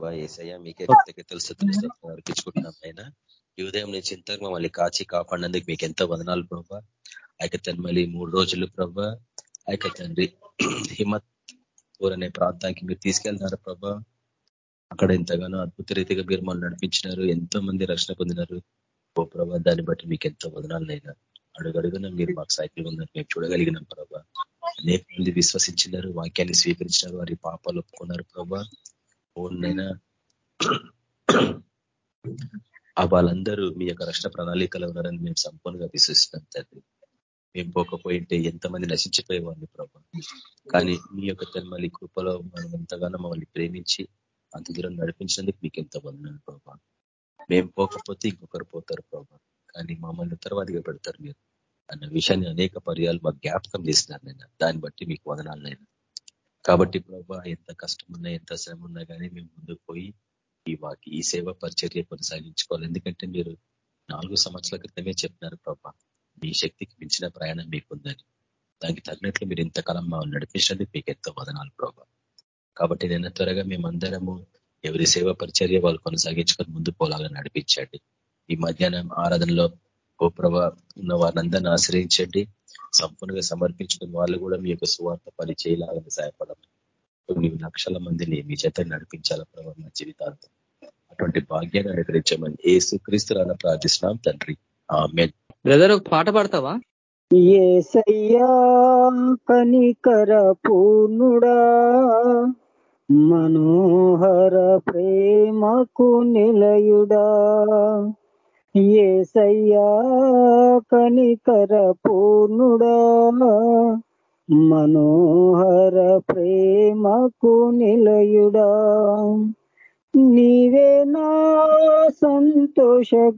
దేవా ఏసయ్య మీకే కృతజ్ఞతలు స్థుతులు అర్పించుకుంటున్నాం ఆయన ఈ ఉదయం నుంచి ఇంత మమ్మల్ని కాచి కాపాడినందుకు మీకు ఎంతో వదనాలు ప్రభా. ఆ తన్మలి మూడు రోజులు ప్రభా. ఆ తండ్రి హిమత్ అనే ప్రాంతానికి మీరు తీసుకెళ్తున్నారు ప్రభా. అక్కడ ఎంతగానో అద్భుత రీతిగా మీరు మమ్మల్ని నడిపించినారు. ఎంతో మంది రక్షణ పొందినారు. ఓ ప్రభా దాన్ని బట్టి మీకు ఎంతో వదనాలనైనా అడుగడుగున మీరు మాకు సైకిల్ ఉందని మేము చూడగలిగినాం ప్రభా. అనేక మంది విశ్వసించినారు వాక్యాన్ని స్వీకరించినారు వారి పాపాలు ఒప్పుకున్నారు ప్రభా. ఓన్నైనా వాళ్ళందరూ మీ యొక్క రక్షణ ప్రణాళికలో ఉన్నారని మేము సంపూర్ణంగా విశ్వసిస్తున్నాం తండ్రి. మేము పోకపోయింటే ఎంతమంది నశించిపోయేవాళ్ళు ప్రభా. కానీ మీ యొక్క తెమ్మలి కృపలో మనం ఎంతగానో మమ్మల్ని ప్రేమించి అంత దూరం నడిపించినందుకు మీకు ఎంత వందనాలు ప్రభా. మేము పోకపోతే ఇంకొకరు పోతారు ప్రభా. కానీ మమ్మల్ని ఉత్తరవాదిగా పెడతారు మీరు. అన్న విషయాన్ని అనేక పర్యాలు మాకు జ్ఞాపకం చేసినారు నేను దాన్ని బట్టి మీకు వదనాలు నేను కాబట్టి ప్రభా ఎంత కష్టం ఉన్నా ఎంత శ్రమ ఉన్నా కానీ మేము ముందుకు పోయి ఈ వాకి ఈ సేవ పరిచర్య కొనసాగించుకోవాలి. ఎందుకంటే మీరు నాలుగు సంవత్సరాల క్రితమే చెప్పినారు ప్రభా మీ శక్తికి మించిన ప్రయాణం మీకుందని. దానికి తగినట్లు మీరు ఇంతకాలం మా నడిపించినందుకు మీకు ఎంతో వదనాలు ప్రభా. కాబట్టి నేను త్వరగా మేమందరము ఎవరి సేవ పరిచర్య వాళ్ళు కొనసాగించుకొని ముందు పోలాలని నడిపించండి. ఈ మధ్యాహ్నం ఆరాధనలో గోప్రభ ఉన్న వారిని ఆశ్రయించండి. సంపూర్ణంగా సమర్పించుకుని వాళ్ళు కూడా మీ యొక్క సువార్త పని చేయలాలని సహాయపడమని కొన్ని లక్షల మందిని మీ చేత నడిపించాల ప్రభావ మా జీవితాంతం. అటువంటి భాగ్యాన్ని అనుగ్రహించమని ఏసు క్రీస్తురాన ప్రార్థిస్తున్నాం తండ్రి. బ్రదర్ ఒక పాట పాడతావా? ఏసయ్యా కనికర పూర్ణుడా మనోహర ప్రేమకు నిలయుడా. ఏసయ్యా కనికర పూర్ణుడా మనోహర ప్రేమకు నిలయుడా. నీవే నా సంతోషగానము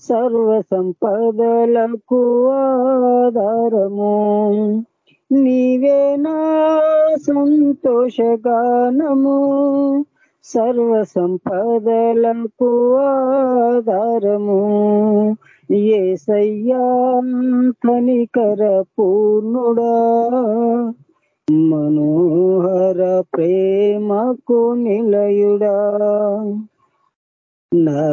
సర్వ సంపదలకు ఆధారము. నీవే నా సంతోషగానము సర్వ సంపదలకు ఆధారము. ఏ సయ్యా కనికర పూర్ణుడా. మనోహర ప్రేమకు నిలయుడా. నా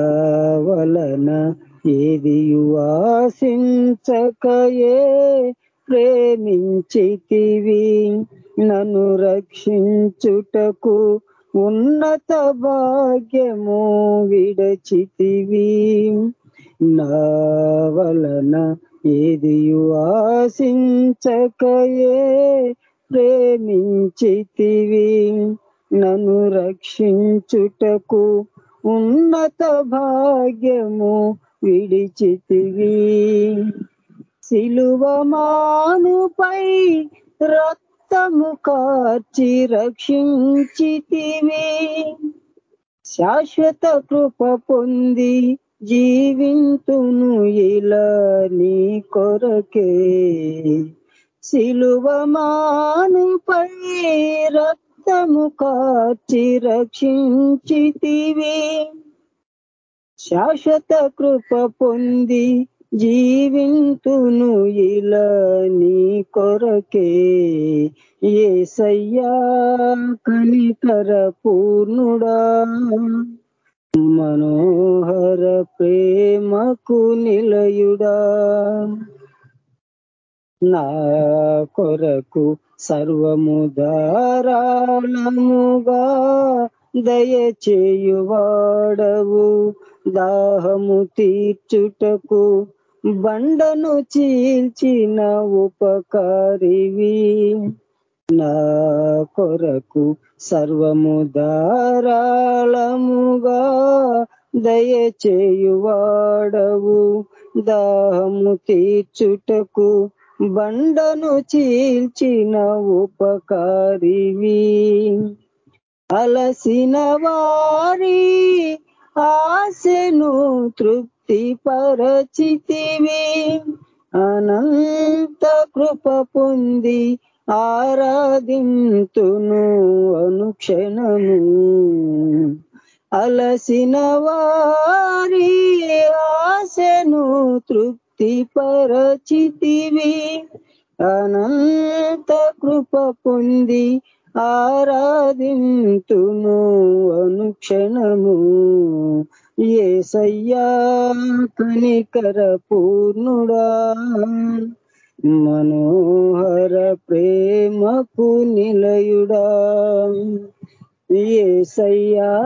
వలన ఏది ఆశించకయే ప్రేమించితివి. నన్ను రక్షించుటకు ఉన్నత భాగ్యము విడచితివి. నా వలన ఏది ఆశించకయే ప్రేమించితివి. నన్ను రక్షించుటకు ఉన్నత భాగ్యము విడిచితివి. సిలువమానుపై రక్తము కార్చి రక్షించితివి. శాశ్వత కృప పొంది జీవింతును ఇలా నీ కొరకే. సిలువమానుపై రక్తము కార్చి రక్షించితివి. శాశ్వత కృప పొంది జీవింతును ఇలా నీ కొరకే. ఏ సయ్యా కనికర పూర్ణుడా. మనోహర ప్రేమకు నిలయుడా. నా కొరకు సర్వము ధారాళముగా దయచేయువాడవు. దాహము తీర్చుటకు బండను చీల్చిన ఉపకారివి. నా కొరకు సర్వము ధారాళముగా దయచేయువాడవు. దాహము తీర్చుటకు బండను చీల్చిన ఉపకారివి. అలసిన వారి ఆశను తృప్తి పరచితివి అనంత కృప పొంది ఆరాధింతును అనుక్షణము. అలసిన వారి ఆశను తృప్తి పరచితివి అనంత కృప పొంది ఆరాధింతుము అనుక్షణము. ఏసయ్యా కనికర పూర్ణుడా మనోహర ప్రేమకు నిలయుడా. ఏసయ్యా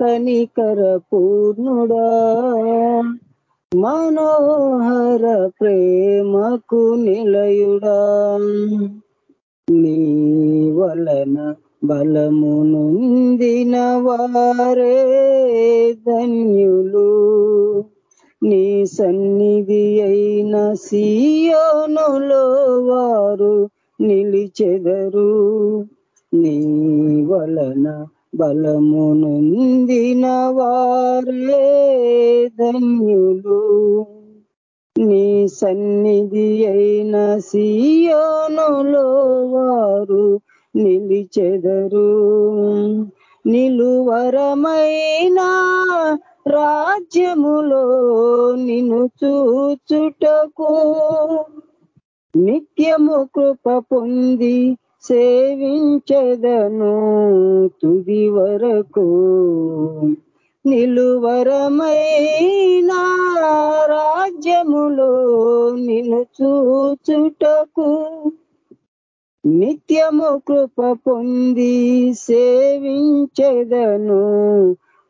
కనికర పూర్ణుడా మనోహర ప్రేమకు నిలయుడా. నీ వలన బలము నొందిన వారే ధన్యులు. నీ సన్నిధి అయిన సీయోనులో వారు నిలిచెదరు. నీ వలన బలము నొందిన వారే ధన్యులు. నీ సన్నిధి అయిన సియోనులో వారు నిలిచెదరు. నిలువరమైన రాజ్యములో నిన్ను చూచుటకు నిత్యము కృప పొంది సేవించదను తుది వరకు. నిలువరమైన రాజ్యములో నిన్ను చూచుటకు నిత్యము కృప పొంది సేవించెదను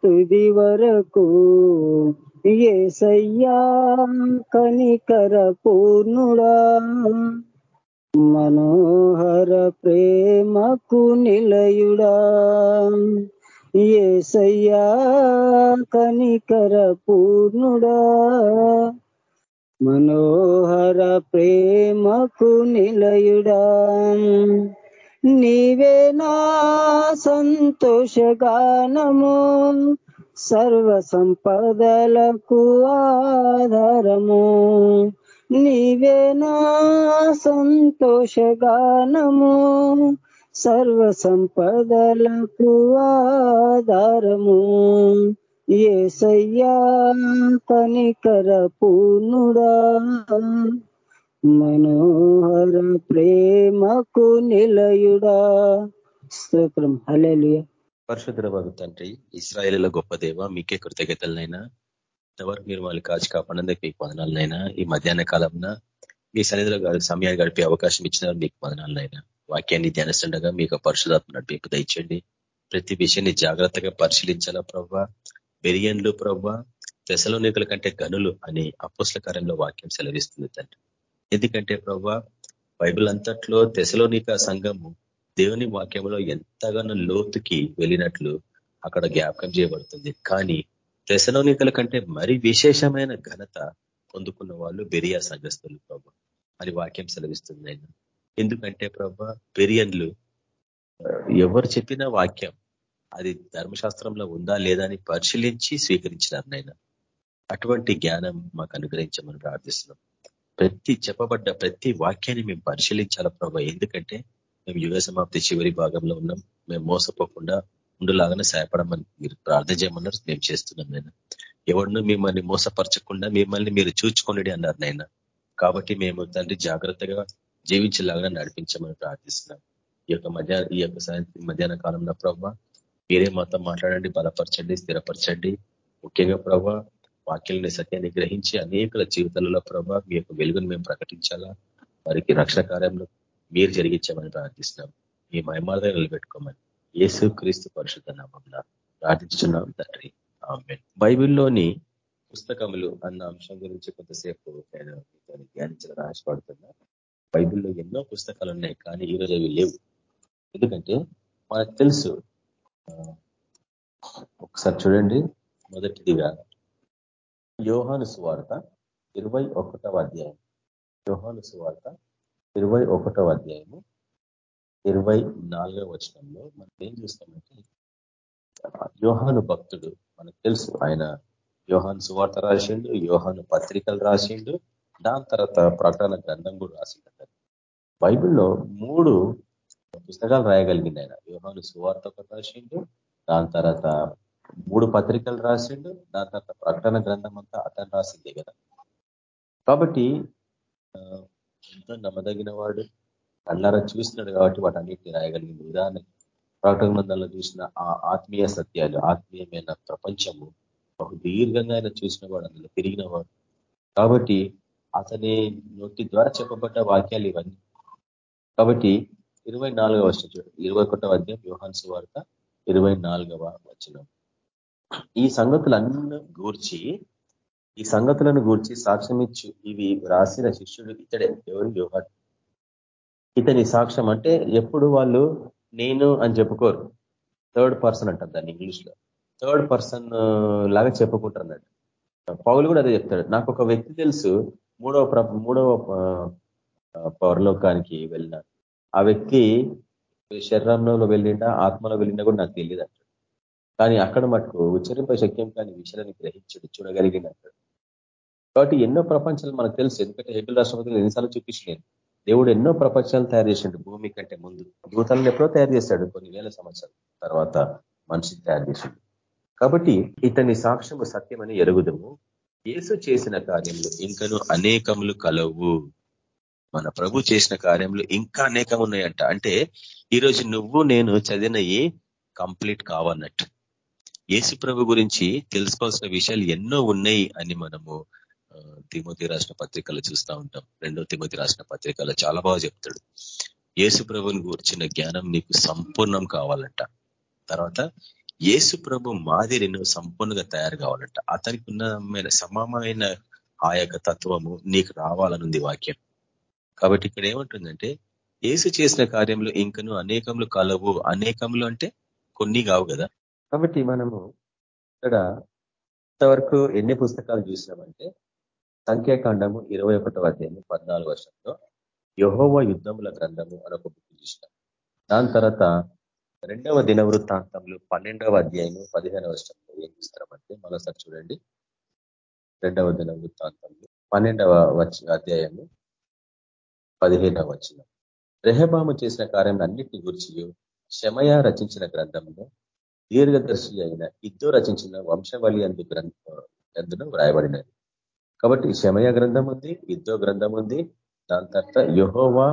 తుది వరకు ఏసయ్యా కనికర పూర్ణుడా. మనోహర ప్రేమకు నిలయుడా. ఏసయ్యా కనికర పూర్ణుడా? మనోహర ప్రేమకు నిలయుడా? నీవే నా సంతోషగానము సర్వ సంపదలకు ఆధారము. నీవే నా సంతోషగానము సర్వ సంపదలకు ఆధారము. ఏసయ్యా కనికర పూర్ణుడా. మనోహర ప్రేమకు నిలయుడా. స్తోత్రం. హల్లెలూయా. పరిశుద్ర భగు తండ్రి ఇస్రాయేలీల గొప్ప దేవ మీకే కృతజ్ఞతలనైనా ఇంతవరకు మీరు వాళ్ళు కాచి కాపాడందుకు మీకు వదనాలనైనా ఈ మధ్యాహ్న కాలంలో మీ సన్నిధిలో సమయాన్ని గడిపే అవకాశం ఇచ్చిన మీకు వదనాలనైనా వాక్యాన్ని ధ్యానిస్తుండగా మీకు పరిశుధాత్మ నడిపింపు దయచండి ప్రతి విషయాన్ని జాగ్రత్తగా పరిశీలించాలా ప్రవ్వ? బెరియన్లు ప్రవ్వ? దశలోనికుల కంటే గనులు అని అపోస్లకారంలో వాక్యం సెలవిస్తుంది తండ్రి. ఎందుకంటే ప్రవ్వ బైబిల్ అంతట్లో దశలోనిక సంఘము దేవుని వాక్యంలో ఎంతగానో లోతుకి వెళ్ళినట్లు అక్కడ జ్ఞాపకం చేయబడుతుంది. కానీ దశలోనికల కంటే మరి విశేషమైన ఘనత పొందుకున్న వాళ్ళు బెరియా సంఘస్థులు ప్రభు అని వాక్యం సెలవిస్తుంది ఆయన. ఎందుకంటే ప్రభ పెరియన్లు ఎవరు చెప్పిన వాక్యం అది ధర్మశాస్త్రంలో ఉందా లేదా అని పరిశీలించి స్వీకరించినారు నాయన. అటువంటి జ్ఞానం మాకు అనుగ్రహించమని ప్రార్థిస్తున్నాం. ప్రతి చెప్పబడ్డ ప్రతి వాక్యాన్ని మేము పరిశీలించాల ప్రభ? ఎందుకంటే మేము యుగ సమాప్తి చివరి భాగంలో ఉన్నాం. మేము మోసపోకుండా ఉండులాగానే సహాయపడమని మీరు ప్రార్థన చేయమన్నారు. మేము చేస్తున్నాం నేను ఎవరిను మిమ్మల్ని మోసపరచకుండా మిమ్మల్ని మీరు చూచుకోండి అన్నారు నాయన. కాబట్టి మేము తండ్రి జాగ్రత్తగా జీవించేలాగా నడిపించమని ప్రార్థిస్తున్నాం. ఈ యొక్క మధ్యాహ్న ఈ యొక్క మధ్యాహ్న కాలంలో ప్రభావ మీరే మాతో మాట్లాడండి బలపరచండి స్థిరపరచండి. ముఖ్యంగా ప్రభావ వాక్యాలని సత్యాన్ని గ్రహించి అనేకల జీవితాలలో ప్రభావ మీ యొక్క వెలుగును మేము ప్రకటించాలా? వారికి రక్షణ కార్యంలో మీరు జరిగించామని ప్రార్థిస్తున్నాం. మీ మహిమార్థం నిలబెట్టుకోమని. యేసు క్రీస్తు పరిశుద్ధ నామంలో ప్రార్థించున్నాం తండ్రి. ఆమె బైబిల్లోని పుస్తకములు అన్న అంశం గురించి కొంతసేపు నేను ధ్యానించిన ఆశపడుతున్నా. బైబిల్లో ఎన్నో పుస్తకాలు ఉన్నాయి కానీ ఈరోజు అవి లేవు. ఎందుకంటే మనకు తెలుసు ఒకసారి చూడండి మొదటిదిగా యోహాను సువార్త ఇరవై ఒకటవ అధ్యాయం. యోహాను సువార్త ఇరవై ఒకటవ అధ్యాయము ఇరవై నాలుగవ వచనంలో మనం ఏం చూస్తామంటే యోహాను భక్తుడు మనకు తెలుసు ఆయన యోహాను సువార్త రాసిండు యోహాను పత్రికలు రాసిండు దాని తర్వాత ప్రకటన గ్రంథం కూడా రాసిండు బైబిల్లో మూడు పుస్తకాలు రాయగలిగింది ఆయన. యోహాను సువార్త ఒకటి రాసిండు దాని తర్వాత మూడు పత్రికలు రాసిండు దాని తర్వాత ప్రకటన గ్రంథం అంతా అతను రాసిందే కదా. కాబట్టి ఎంతో నమ్మదగిన వాడు కళ్ళారా చూసినాడు కాబట్టి వాటి రాయగలిగింది. ఉదాహరణ ప్రకటన గ్రంథంలో చూసిన ఆ ఆత్మీయ సత్యాలు ఆత్మీయమైన ప్రపంచము బహు దీర్ఘంగా ఆయన చూసిన వాడు అందులో తిరిగిన వాడు. కాబట్టి అతని నోటి ద్వారా చెప్పబడ్డ వాక్యాలు ఇవన్నీ. కాబట్టి ఇరవై నాలుగవ వచ్చిన ఇరవై ఒకటవ అధ్యాయం వ్యూహాన్స్ వార్త ఇరవై నాలుగవ వచనం. ఈ సంగతులన్నీ గూర్చి ఈ సంగతులను గూర్చి సాక్ష్యమిచ్చు. ఇవి రాసిన శిష్యుడు ఇతడే ఎవరు? వ్యూహాన్ ఇతని సాక్ష్యం అంటే ఎప్పుడు వాళ్ళు నేను అని చెప్పుకోరు. థర్డ్ పర్సన్ అంటారు దాన్ని ఇంగ్లీష్లో థర్డ్ పర్సన్ లాగా చెప్పుకుంటారు అన్నట్టు. పౌలు కూడా అదే చెప్తాడు. నాకు ఒక వ్యక్తి తెలుసు మూడవ మూడవ పౌరలోకానికి వెళ్ళిన ఆ వ్యక్తి శరీరంలో వెళ్ళిండా ఆత్మలో వెళ్ళినా కూడా నాకు తెలియదు అంటాడు కానీ అక్కడ మటుకు ఉచ్చరింప శక్యం కానీ విషయాన్ని గ్రహించడు చూడగలిగినట్టు. కాబట్టి ఎన్నో ప్రపంచాలు మనకు తెలుసు. ఎందుకంటే హెబిల్ రాష్ట్రపతిలో ఎన్నిసార్లు చూపించలేదు. దేవుడు ఎన్నో ప్రపంచాలు తయారు చేసిండు భూమి కంటే ముందు. దూతలను ఎప్పుడో తయారు చేశాడు కొన్ని వేల సంవత్సరాల తర్వాత మనిషిని తయారు చేసిండు. కాబట్టి ఇతని సాక్ష్యము సత్యమని ఎరుగుదము. యేసు చేసిన కార్యములు ఇంకను అనేకములు కలవు. మన ప్రభు చేసిన కార్యములు ఇంకా అనేకం ఉన్నాయంట. అంటే ఈరోజు నువ్వు నేను చదివినవి కంప్లీట్ కావన్నట్టు. యేసు ప్రభు గురించి తెలుసుకోవాల్సిన విషయాలు ఎన్నో ఉన్నాయి అని మనము తిమోతి రాసిన పత్రికలు చూస్తూ ఉంటాం. రెండో తిమోతి రాసిన పత్రికలో చాలా బాగా చెప్తాడు. యేసు ప్రభుని కూర్చిన జ్ఞానం నీకు సంపూర్ణం కావాలంట. తర్వాత యేసు ప్రభు మాదిరి నువ్వు సంపూర్ణంగా తయారు కావాలంట. అతనికి ఉన్న సమమైన ఆ యొక్క తత్వము నీకు రావాలనుంది వాక్యం. కాబట్టి ఇక్కడ ఏమంటుందంటే ఏసు చేసిన కార్యంలో ఇంకను అనేకములు కలవు. అనేకములు అంటే కొన్ని కావు కదా. కాబట్టి మనము ఇక్కడ ఇంతవరకు ఎన్ని పుస్తకాలు చూసినామంటే సంఖ్యాకాండము ఇరవై ఒకటో అధ్యాయం పద్నాలుగు వర్షంలో యహోవ యుద్ధముల గ్రంథము అని ఒక బుక్ చూసినాం. దాని తర్వాత రెండవ దిన వృత్తాంతంలో పన్నెండవ అధ్యాయము పదిహేనవ వర్షంలో ఏం చూస్తామంటే మరోసారి చూడండి. రెండవ దిన వృత్తాంతంలో పన్నెండవ అధ్యాయము పదిహేనవ వచ్చిన రెహబాము చేసిన కార్యం అన్నిటిని గురించి శమయ రచించిన గ్రంథంలో దీర్ఘదర్శి అయిన ఇద్దో రచించిన వంశవళి అందు గ్రంథం వ్రాయబడినది. కాబట్టి శమయ గ్రంథం ఉంది యుద్ధో గ్రంథం ఉంది దాని తర్వాత యహోవా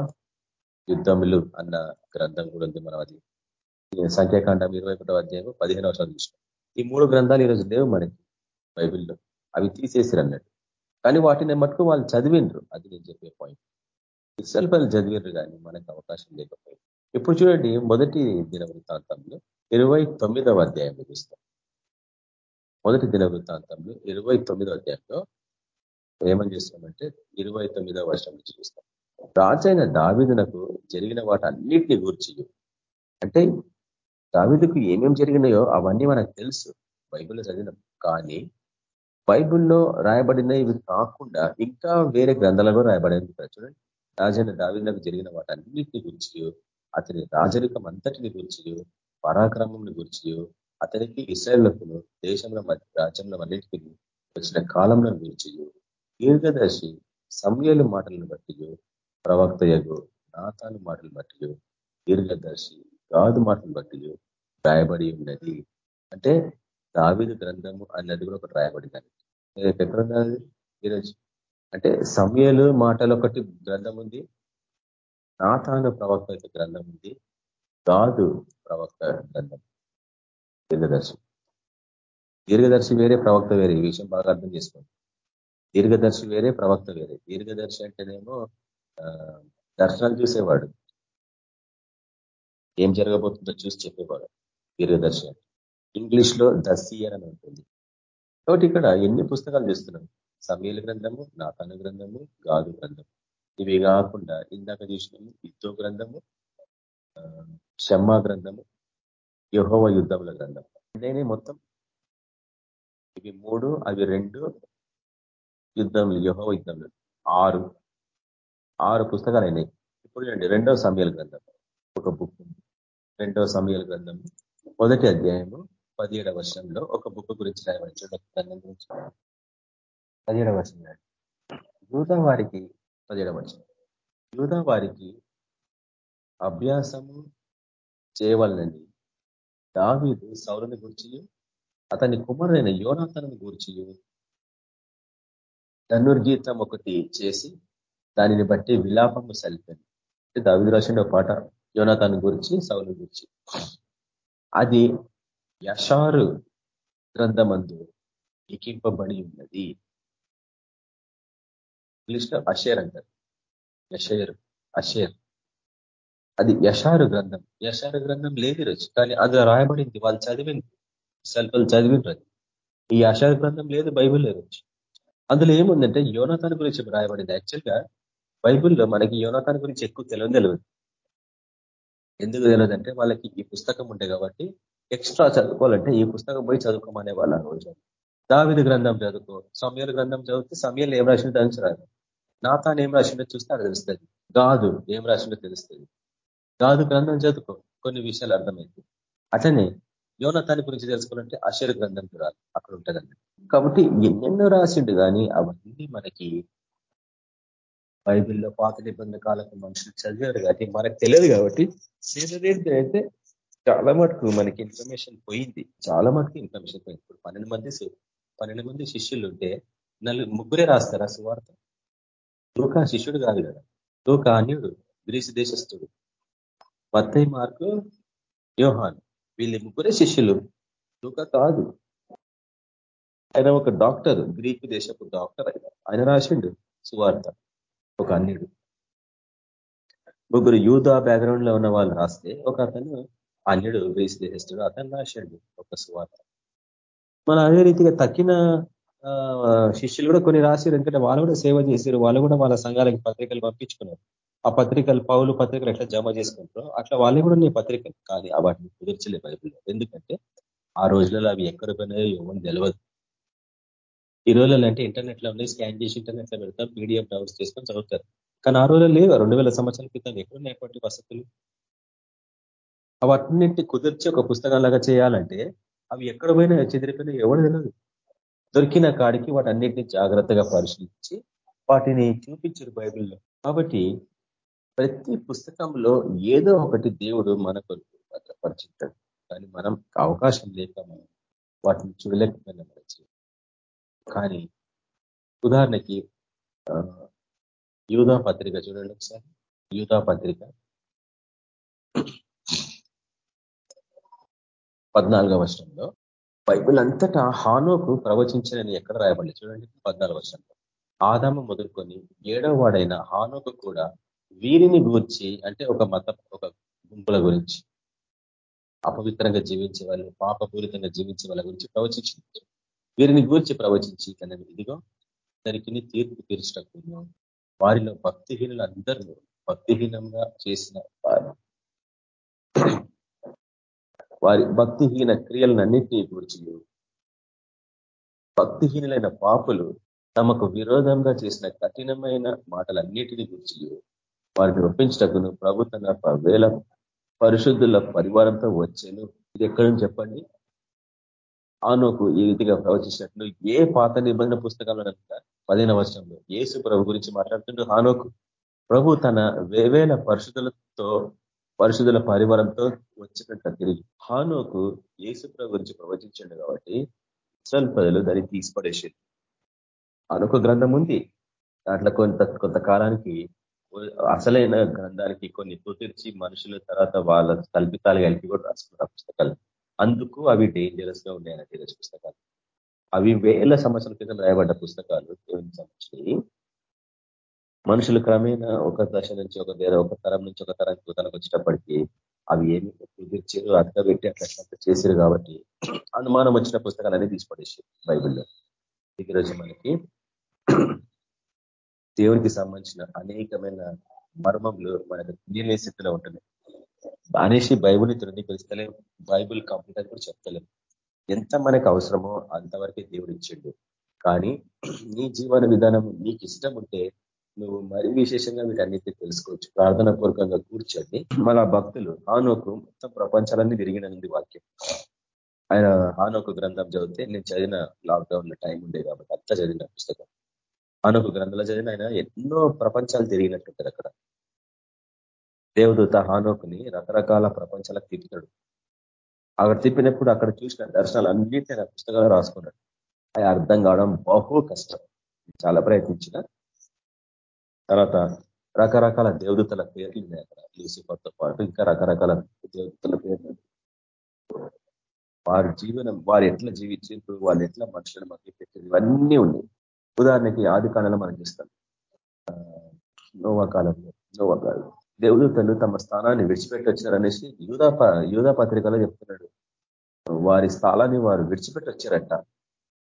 యుద్ధములు అన్న గ్రంథం కూడా ఉంది మనం అది సంఖ్యాకాండం ఇరవై ఒకటో అధ్యాయం పదిహేను అవసరాలు చూసినాం. ఈ మూడు గ్రంథాలు ఈరోజు లేవు మనకి బైబిల్లో. అవి తీసేసిరు అన్నట్టు. కానీ వాటిని మటుకు వాళ్ళు చదివిండ్రు. అది నేను చెప్పే పాయింట్ ఇసల్పల్లి చదివిండ్రు కానీ మనకు అవకాశం లేకపోయింది. ఇప్పుడు చూడండి మొదటి దిన వృత్తాంతంలో ఇరవై తొమ్మిదవ అధ్యాయంలో చూస్తాం. మొదటి దిన వృత్తాంతంలో ఇరవై తొమ్మిదవ అధ్యాయంలో ఏమని చేస్తామంటే ఇరవై తొమ్మిదవ వర్షం నుంచి చూస్తాం. రాజైన దావిదునకు జరిగిన వాటి అన్నిటిని గూర్చి అంటే దావిదుకు ఏమేమి జరిగినాయో అవన్నీ మనకు తెలుసు. బైబిల్లో చదివినాం. కానీ బైబిల్లో రాయబడినవి కాకుండా ఇంకా వేరే గ్రంథాలలో రాయబడింది చూడండి. రాజైన దావిదునకు జరిగిన వాటన్నిటిని గురించి అతని రాజరికం అంతటిని గురించి పరాక్రమంని గురించి అతనికి ఇస్రాయళ్ళకు దేశంలో రాజ్యంలో అన్నిటికీ వచ్చిన కాలంలో గురించి దీర్ఘదర్శి సమయలు మాటలను బట్టి ప్రవక్త యగు నాతాలు మాటలు బట్టి దీర్ఘదర్శి గాదు మాటలు బట్టి రాయబడి ఉన్నది. అంటే దావిదు గ్రంథము అన్నది కూడా ఒకటి రాయబడింది ఎక్కడున్నది ఈరోజు. అంటే సమయలు మాటలు ఒకటి గ్రంథం ఉంది. నాతాన ప్రవక్త గ్రంథం ఉంది. గాదు ప్రవక్త గ్రంథం. దీర్ఘదర్శి. దీర్ఘదర్శి వేరే ప్రవక్త వేరే. ఈ విషయం బాగా అర్థం చేసుకోండి. దీర్ఘదర్శి వేరే ప్రవక్త వేరే. దీర్ఘదర్శి అంటేనేమో దర్శనాలు చూసేవాడు. ఏం జరగబోతుందో చూసి చెప్పేవాడు దీర్ఘదర్శి ఇంగ్లీష్లో దసియర్ అని ఉంటుంది. కాబట్టి ఇక్కడ ఎన్ని పుస్తకాలు చూస్తున్నాం సమీల గ్రంథము నాతన గ్రంథము గాదు గ్రంథము. ఇవి కాకుండా ఇందాక చూసినాము యుద్ధ గ్రంథము షమ్మా గ్రంథము యహోవ యుద్ధముల గ్రంథం. నేనే మొత్తం ఇవి మూడు అవి రెండు యుద్ధములు యహోవ యుద్ధములు. ఆరు ఆరు పుస్తకాలు అయినాయి ఇప్పుడు చూడండి రెండవ సమయాల గ్రంథం. ఒక బుక్ రెండవ సమయాల గ్రంథం. మొదటి అధ్యాయము పదిహేడవ వర్షంలో ఒక బుక్ గురించి రాయబడి గ్రంథం గురించి. పదిహేడవ వర్షం యూదా వారికి పదిహేడవ వర్షం యూదా వారికి అభ్యాసము చేయవాలని దావీదు సౌరుని గురించి అతని కుమారుడైన యోనాథను గురించి ధనుర్గీతం ఒకటి చేసి దానిని బట్టి విలాపము సలిపాను దావిదు రాసిన పాట. యోనాథాన్ గురించి సౌలు గురించి. అది యషారు గ్రంథమందు లిఖింపబడి ఉన్నది. ఇంగ్లీష్లో అషేర్ అంటారు. యషేరు అషేర్. అది యషారు గ్రంథం. యషారు గ్రంథం లేదు రోజు కానీ అది రాయబడింది వాళ్ళు చదివింది సెల్ఫలు చదివినరు ఈ యషారు గ్రంథం లేదు బైబిల్ రోజు. అందులో ఏముందంటే యోనాథాన్ గురించి రాయబడింది. యాక్చువల్గా బైబిల్లో మనకి యోనాథాన్ గురించి ఎక్కువ తెలియదు తెలియదు. ఎందుకు తెలియదు అంటే వాళ్ళకి ఈ పుస్తకం ఉండే కాబట్టి ఎక్స్ట్రా చదువుకోవాలంటే ఈ పుస్తకం పోయి చదువుకోమనే వాళ్ళ రోజు. దావిద గ్రంథం చదువుకో సమయాల గ్రంథం చదివితే సమయాలు ఏం రాసిందో తెలుసు నాతాను ఏం రాసిందో చూస్తే అది తెలుస్తుంది. గాదు ఏం రాసిందో తెలుస్తుంది. గాదు గ్రంథం చదువుకో కొన్ని విషయాలు అర్థమైంది అట్లనే యోనతాని గురించి తెలుసుకోవాలంటే అషర్ గ్రంథం చూడాలి. అక్కడ ఉంటుందండి కాబట్టి ఎన్నెన్నో రాసిండు కానీ అవన్నీ మనకి బైబిల్లో పాత నిబంధన కాలకు మనుషులు చదివారు కాబట్టి మనకు తెలియదు కాబట్టి అయితే చాలా మటుకు మనకి ఇన్ఫర్మేషన్ పోయింది. చాలా మటుకు ఇన్ఫర్మేషన్ పోయింది. ఇప్పుడు పన్నెండు మంది పన్నెండు మంది శిష్యులు ఉంటే నలుగు ముగ్గురే రాస్తారా సువార్త? తూకా శిష్యుడు కాదు కదా. తూకా అన్యుడు గ్రీసు దేశస్థుడు. మత్తయ్య మార్కు యోహాన్. వీళ్ళు ముగ్గురే శిష్యులు. తూకా కాదు. ఆయన ఒక డాక్టర్. గ్రీకు దేశపు డాక్టర్ ఆయన. ఆయన రాసిండు సువార్త. ఒక అన్యుడు. ముగ్గురు యూదా బ్యాక్గ్రౌండ్లో ఉన్న వాళ్ళు రాస్తే ఒక అతను అన్యుడు గ్రీస్ దేశస్తుడు అతను రాశాడు ఒక సువార్త. మన అదే రీతిగా తక్కిన శిష్యులు కూడా కొన్ని రాశారు. ఎందుకంటే వాళ్ళు కూడా సేవ చేశారు. వాళ్ళు కూడా వాళ్ళ సంఘాలకి పత్రికలు పంపించుకున్నారు. ఆ పత్రికలు పౌలు పత్రికలు ఎట్లా జమ చేసుకుంటారో అట్లా వాళ్ళు కూడా నీ పత్రికలు. కానీ వాటిని కుదర్చలే బైబిల్లో. ఎందుకంటే ఆ రోజులలో అవి ఎక్కడ పోయినాయో ఎవరు తెలియదు ఈ రోజులలో అంటే ఇంటర్నెట్లో ఉన్నాయి స్కాన్ చేసి ఇంటర్నెట్లో పెడతాం పీడిఎఫ్ డౌన్లోడ్ చేసుకొని చదువుతారు. కానీ ఆ రోజుల్లో లేవు రెండు వేల సంవత్సరాల క్రితం ఎక్కడున్నాయటువంటి వసతులు? అవన్నింటి కుదిర్చి ఒక పుస్తకంలాగా చేయాలంటే అవి ఎక్కడ పోయినా చెదిరిపోయినా ఎవరు తెలియదు దొరికిన కాడికి వాటన్నిటిని జాగ్రత్తగా పరిశీలించి వాటిని చూపించారు బైబిల్లో. కాబట్టి ప్రతి పుస్తకంలో ఏదో ఒకటి దేవుడు మన కొరకు భద్రపరిచింటాడు కానీ మనం అవకాశం లేక మనం వాటిని చూడలేకపోయినా మన కానీ ఉదాహరణకి యూధా పత్రిక చూడండి ఒకసారి. యూధా పత్రిక పద్నాలుగవ వర్షంలో బైబిల్ అంతటా హానోకు ప్రవచించినని ఎక్కడ రాయబడలేదు చూడండి పద్నాలుగు వర్షంలో ఆదాము మొదలుకొని ఏడవ వాడైన హానోకు కూడా వీరిని గూర్చి అంటే ఒక మత ఒక గుంపుల గురించి అపవిత్రంగా జీవించే వాళ్ళు పాపపూరితంగా జీవించే వాళ్ళ గురించి ప్రవచించింది. వీరిని గూర్చి ప్రవచించి తనని ఇదిగో దానికి తీర్పు తీర్చటకు వారిలో భక్తిహీనులు అందరూ భక్తిహీనంగా చేసిన వారు. వారి భక్తిహీన క్రియలన్నింటినీ గురించి భక్తిహీనులైన పాపులు తమకు విరోధంగా చేసిన కఠినమైన మాటలన్నిటిని గురించి వారిని ఒప్పించటకును ప్రభు తన వేల పరిశుద్ధుల పరివారంతో వచ్చాను. ఇది ఎక్కడని చెప్పండి? ఆనోకు ఈ రీతిగా ప్రవచించినట్లు ఏ పాత నిబంధన పుస్తకాల్లో పదిహేను వర్షంలో ఏసు ప్రభు గురించి మాట్లాడుతుంటూ హానోకు ప్రభు తన వేవేల పరిశుద్ధులతో పరిశుద్ధుల పరివారంతో వచ్చినట్టు తిరిగి హానోకు ఏసు ప్రభు గురించి ప్రవచించండు కాబట్టి ఇస్రాయల్ ప్రజలు దాన్ని తీసిపడేసారు అనుక గ్రంథం ఉంది. దాంట్లో కొంత కొంతకాలానికి అసలైన గ్రంథానికి కొన్ని కుదిర్చి మనుషుల తర్వాత వాళ్ళ కల్పితాలు కలిపి కూడా రాసుకున్నారు పుస్తకాలు. అందుకు అవి డేంజరస్గా ఉన్నాయన్నట్టు ఈరోజు పుస్తకాలు. అవి వేల సంవత్సరాల క్రితం రాయబడ్డ పుస్తకాలు దేవునికి సంబంధించి మనుషులు క్రమేణా ఒక దశ నుంచి ఒక దగ్గర ఒక తరం నుంచి ఒక తరానికి తనకు వచ్చేటప్పటికీ అవి ఏమి కుదిర్చారు పెట్టి అట్లా చేశారు కాబట్టి అనుమానం వచ్చిన పుస్తకాలు అనేది తీసుకుపడేసి బైబిల్లో. ఈరోజు మనకి దేవునికి సంబంధించిన అనేకమైన మర్మములు మనకు నిర్ణయ స్థితిలో ఉంటున్నాయి. అనేసి బైబుల్ని తృణీకరిస్తలేం బైబుల్ కంప్లీట్ అని కూడా చెప్తలేం ఎంత మనకు అవసరమో అంతవరకే దేవుడు ఇచ్చిండు. కానీ నీ జీవన విధానం నీకు ఇష్టం ఉంటే నువ్వు మరి విశేషంగా వీటన్నిటి తెలుసుకోవచ్చు. ప్రార్థన పూర్వకంగా కూర్చొని మళ్ళా భక్తులు హానోకు మొత్తం ప్రపంచాలన్నీ తిరిగినది వాక్యం. ఆయన హానోకు గ్రంథం చదివితే నేను చదివిన లాక్డౌన్లో టైం ఉండే కాబట్టి అంతా చదివిన పుస్తకం. హానోకు గ్రంథంలో చదివిన ఆయన ఎన్నో ప్రపంచాలు తిరిగినట్టుంటారు అక్కడ. దేవదూత హానోకుని రకరకాల ప్రపంచాలకు తిప్పుతాడు. అక్కడ తిప్పినప్పుడు అక్కడ చూసిన దర్శనాలు అన్నింటినీ నా పుస్తకాలు రాసుకున్నాడు. అవి అర్థం కావడం బహు కష్టం. చాలా ప్రయత్నించిన. తర్వాత రకరకాల దేవదూతల పేర్లు ఉన్నాయి అక్కడ. లూసిఫర్తో పాటు ఇంకా రకరకాల దేవదూతల పేర్లు వారి జీవనం వారు ఎట్లా జీవించారు వాళ్ళు ఎట్లా మనుషులను మధ్య పెట్టారు ఇవన్నీ ఉన్నాయి. ఉదాహరణకి ఆది కాలంలో మనం చూస్తాం. నోవా కాలంలో నోవా కాలంలో. దేవదూతలు తమ స్థానాన్ని విడిచిపెట్టి వచ్చారనేసి యూదా యూదా పత్రికలో చెప్తున్నాడు. వారి స్థలాన్ని వారు విడిచిపెట్టి వచ్చారంట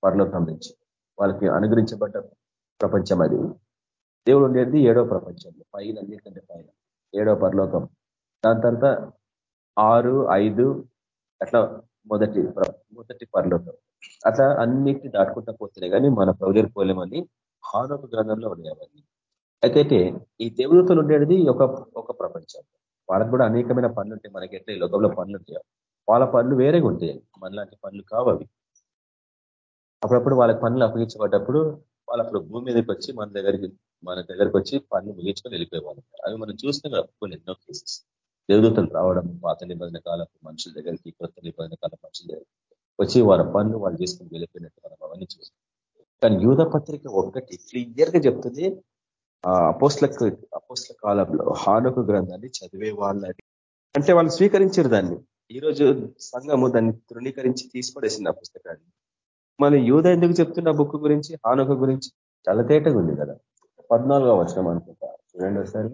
పరలోకం నుంచి. వాళ్ళకి అనుగ్రహించబడ్డ ప్రపంచం అది. దేవుడు ఉండేది ఏడో ప్రపంచంలో పైన అన్నిటికంటే పైన. ఏడో పరలోకం. దాని తర్వాత ఆరు ఐదు అట్లా మొదటి మొదటి పరలోకం. అట్లా అన్నిటిని దాటుకుంటా పోతున్నాయి కానీ మన ప్రజలు పోలేమని హానొక గ్రంథంలో ఉన్నాయి అవన్నీ. అయితే ఈ దేవదూతలు ఉండేది ఒక ఒక ప్రపంచం. వాళ్ళకి కూడా అనేకమైన పనులు ఉంటాయి. మనకి ఎట్లా ఈ లోకంలో పనులు ఉంటాయి. వాళ్ళ పనులు వేరేగా ఉంటాయి. మనలాంటి పనులు కావు అవి. అప్పుడప్పుడు వాళ్ళకి పనులు అప్పగించబడ్డప్పుడు వాళ్ళు అప్పుడు భూమి మీదకి వచ్చి మన దగ్గరికి మన దగ్గరికి వచ్చి పనులు ముగించుకొని వెళ్ళిపోయేవాళ్ళు. అవి మనం చూస్తున్నాం కొన్ని ఎన్నో కేసెస్ దేవదూతలు రావడం పాత నిబంధన కాలపు మనుషుల దగ్గరికి కొత్త నిబంధన కాల మనుషుల దగ్గరికి వచ్చి వాళ్ళ పనులు వాళ్ళు చేసుకుని వెళ్ళిపోయినట్టు మనం అవన్నీ చూస్తాం కానీ యూధ పత్రిక ఒక్కటి క్లియర్గా చెప్తుంది ఆ అపోస్ల కాలంలో హానుకు గ్రంథాన్ని చదివే వాళ్ళని. అంటే వాళ్ళు స్వీకరించారు దాన్ని. ఈరోజు సంఘము దాన్ని తృణీకరించి తీసిపడేసింది ఆ పుస్తకాన్ని. మన యూద ఎందుకు చెప్తున్న బుక్ గురించి హానుక గురించి? చాలా తేటగా ఉంది కదా. పద్నాలుగో వచనం అనుకుంటా. చూడండి ఒకసారి.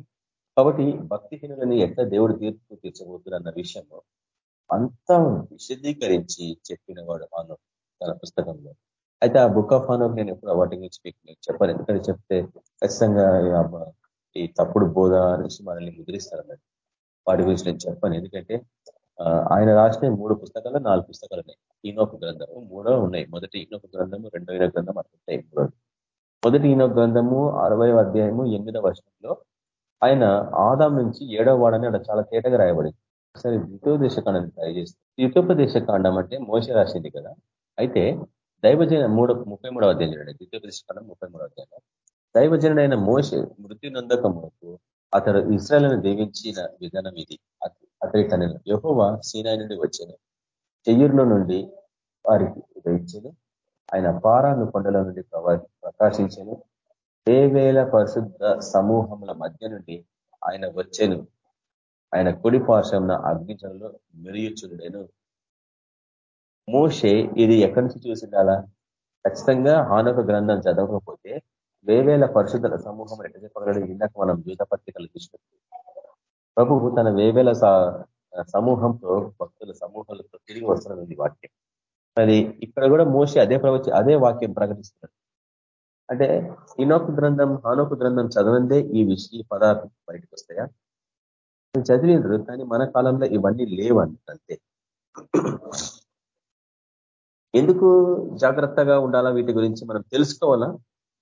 కాబట్టి భక్తిహీనులని ఎట్లా దేవుడు తీర్పు తీర్చబోతున్నారు అన్న విషయంలో అంతా విశదీకరించి చెప్పిన వాడు హాను తన పుస్తకంలో. అయితే ఆ బుక్ ఆఫ్ ఆనర్ నేను ఎప్పుడు వాటి గురించి మీకు చెప్పాను. ఎందుకంటే చెప్తే ఖచ్చితంగా ఈ తప్పుడు బోధ అనేసి మనల్ని ముద్రిస్తారు అన్నట్టు వాటి గురించి నేను చెప్పాను. ఎందుకంటే ఆయన రాసిన మూడు పుస్తకాలు నాలుగు పుస్తకాలు ఉన్నాయి. ఈనోక గ్రంథము మూడో ఉన్నాయి. మొదటి ఈనోక గ్రంథము రెండో ఈనో గ్రంథం అట్లుంటాయి మొదటి ఈనో గ్రంథము అరవై అధ్యాయము ఎనిమిదవ వర్షంలో ఆయన ఆదాం నుంచి ఏడవ వాడని అక్కడ చాలా తేటగా రాయబడింది. సరే ద్వితోపదేశ కాండాన్ని ట్రై చేస్తే. ద్వితోపదేశ కాండం అంటే మోస రాసింది కదా. అయితే దైవజన మూడు ముప్పై మూడవ అధ్యాయం చూడండి. ద్వితోపదేశ ముప్పై మూడవ అధ్యాయం దైవజనుడైన మోస మృత్యు నందకమునకు అతడు ఇస్రాయలను దీవించిన విధానం ఇది. అతడి తన యహోవ సీనాయి నుండి వచ్చాను. చెయ్యూరులో నుండి వారికి ఉదయించాను. ఆయన పారాను కొండల నుండి ప్రకాశించాను. వేవేల పరిశుద్ధ సమూహముల మధ్య నుండి ఆయన వచ్చాను. ఆయన కుడి పార్శ్వంన అగ్నిజంలో మెరియుచుండేను. మోషే ఇది ఎక్కడి నుంచి చూసిండాలా? ఖచ్చితంగా హానక గ్రంథం చదవకపోతే వేవేల పరిశుద్ధుల సమూహం ఎట్ట చెప్పగలడు ఇందాక మనం జీత పత్రికలు చూసినట్టు. ప్రభువు తన వేవేల సమూహంతో భక్తుల సమూహాలతో తిరిగి వస్తున్నది వాక్యం. అది ఇక్కడ కూడా మోసే అదే ప్రవచ అదే వాక్యం ప్రకటిస్తున్నాడు. అంటే ఇనోకు గ్రంథం హానోకు గ్రంథం చదవందే ఈ విషయ పదార్థం బయటకు వస్తాయా? చదివిండ్రు కానీ మన కాలంలో ఇవన్నీ లేవు అంటే ఎందుకు జాగ్రత్తగా ఉండాలా వీటి గురించి మనం తెలుసుకోవాలా?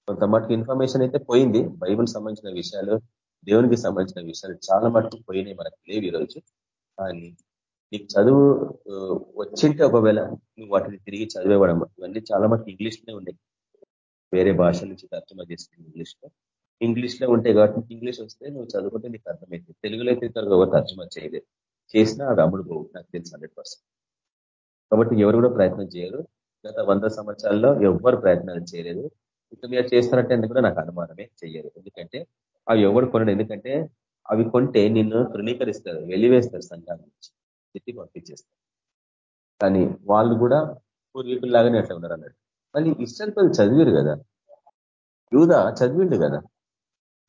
కొంత మటుకు ఇన్ఫర్మేషన్ అయితే పోయింది. బైబుల్ సంబంధించిన విషయాలు దేవునికి సంబంధించిన విషయాలు చాలా మటుకు పోయినాయి మనకు లేవు ఈరోజు. కానీ నీకు చదువు వచ్చింటే ఒకవేళ నువ్వు వాటిని తిరిగి చదివేవడం ఇవన్నీ చాలా మటుకు ఇంగ్లీష్లోనే ఉన్నాయి. వేరే భాష నుంచి తర్జమా చేసుకుని ఇంగ్లీష్లో. ఇంగ్లీష్లో ఉంటాయి కాబట్టి ఇంగ్లీష్ వస్తే నువ్వు చదువుకుంటే నీకు అర్థమైంది. తెలుగులో అయితే తర్వాత తర్జుమా చేయలేదు. చేసినా అది అమ్ముడు పోవు. నాకు తెలుసు హండ్రెడ్ కాబట్టి ఎవరు కూడా ప్రయత్నం చేయరు. గత వంద సంవత్సరాల్లో ఎవ్వరు ప్రయత్నాలు చేయలేదు. ఇక మీరు చేస్తారంటే కూడా నాకు అనుమానమే చేయరు ఎందుకంటే అవి ఎవరు కొనడు ఎందుకంటే అవి కొంటే నిన్ను తృణీకరిస్తారు వెలివేస్తారు సంఘాల నుంచి తిట్టి పంపించేస్తారు. కానీ వాళ్ళు కూడా పూర్వీకుల్లాగానే అట్లా ఉన్నారు అన్నట్టు. మళ్ళీ ఇష్టం చదివారు కదా. యూదా చదివిండు కదా.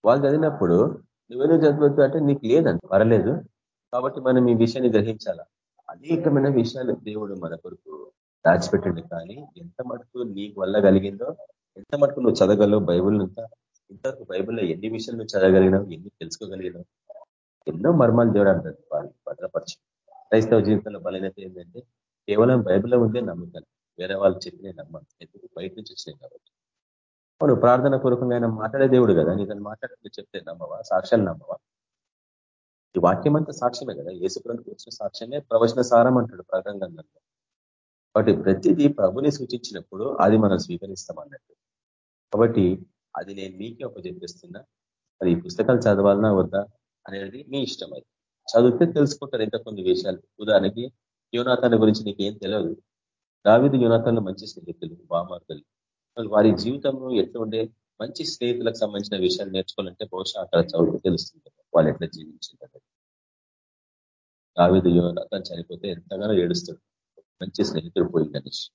వాళ్ళు చదివినప్పుడు నువ్వేదో చదవద్దు అంటే నీకు లేదంట పర్లేదు కాబట్టి మనం ఈ విషయాన్ని గ్రహించాలా? అనేకమైన విషయాలు దేవుడు మన కొరకు దాచిపెట్టండి. కానీ ఎంత మటుకు నీకు వల్ల కలిగిందో ఎంత మటుకు నువ్వు చదవగలవు బైబుల్ అంతా ఇంతవరకు బైబుల్లో ఎన్ని విషయాలు నువ్వు చదవగలిగినావు ఎన్ని తెలుసుకోగలిగినావు ఎన్నో మర్మాలు దేవుడు అంటారు భద్రపరచు. క్రైస్తవ జీవితంలో బలహీనత ఏంటంటే కేవలం బైబిల్లో ఉండే నమ్ముతాను వేరే వాళ్ళు చెప్పిన నమ్మకం. ఎందుకు? బయట నుంచి వచ్చినాయి కాబట్టి. నువ్వు ప్రార్థన పూర్వకంగా ఆయన మాట్లాడే దేవుడు కదా. నీకు మాట్లాడే చెప్తే నమ్మవా? సాక్ష్యాలు నమ్మవా? ఈ వాక్యం అంతా సాక్ష్యమే కదా. ఏసుప్రంకి వచ్చిన సాక్ష్యమే ప్రవచన సారం అంటాడు ప్రకటన కాబట్టి ప్రతిదీ ప్రభుని సూచించినప్పుడు అది మనం స్వీకరిస్తాం అన్నట్టు. కాబట్టి అది నేను మీకే ఒక అది ఈ పుస్తకాలు చదవాలన్నా వద్దా అనేది మీ ఇష్టం అది. చదివితే తెలుసుకుంటారు ఎంత కొన్ని విషయాలు. ఉదాహరణకి యువనాథాన్ని గురించి నీకు ఏం తెలియదు దావిది యువనాథాన్ని మంచి స్నేహితులు బామార్గులు వారి జీవితంలో ఎట్లా ఉండే మంచి స్నేహితులకు సంబంధించిన విషయాలు నేర్చుకోవాలంటే బహుశా అక్కడ చదువు తెలుస్తుంది. వాళ్ళు ఎట్లా జీవించింది దావిదు యోనతను చనిపోతే ఎంతగానో ఏడుస్తాడు. మంచి స్నేహితుడు గణేష్.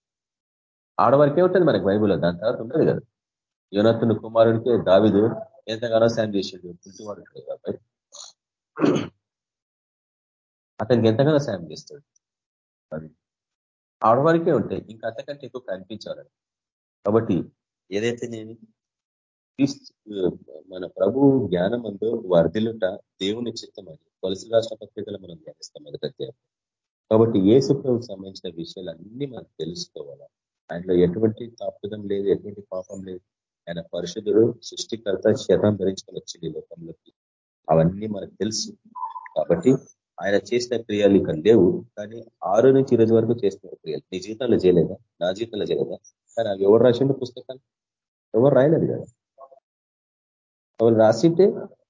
ఆడవారికే ఉంటుంది మనకి బైబుల్లో? దాని తర్వాత ఉండదు కదా. యోనత్తుని కుమారుడికే దావిదు ఎంతగానో సాయం చేసాడు పుట్టివాడు కాబట్టి. అతనికి ఎంతగానో సాయం చేస్తాడు. అది ఆడవారికే ఉంటాయి. ఇంకా అంతకంటే ఎక్కువ కనిపించాలని కాబట్టి ఏదైతే నేను మన ప్రభు జ్ఞానం అందు వర్ధిలుట దేవుని చిత్తమని కొలసి రాష్ట్ర పత్రికలు మనం ధ్యానిస్తాం మొదటి కాబట్టి ఏ సుప్రభుకు సంబంధించిన విషయాలన్నీ మనం తెలుసుకోవాలి? ఆయనలో ఎటువంటి తాపిదం లేదు ఎటువంటి పాపం లేదు. ఆయన పరిశుద్ధుడు సృష్టికర్త శతం ధరించుకొని వచ్చింది లోకంలోకి. అవన్నీ మనకు తెలుసు. కాబట్టి ఆయన చేసిన క్రియలు ఇక్కడ లేవు. కానీ ఆరు నుంచి ఈరోజు వరకు చేసిన క్రియలు. నీ జీవితంలో చేయలేదా? నా జీవితంలో చేయలేదా? కానీ అవి ఎవరు రాసిండు పుస్తకాలు? ఎవరు రాయలేదు కదా? ఎవరు రాసింటే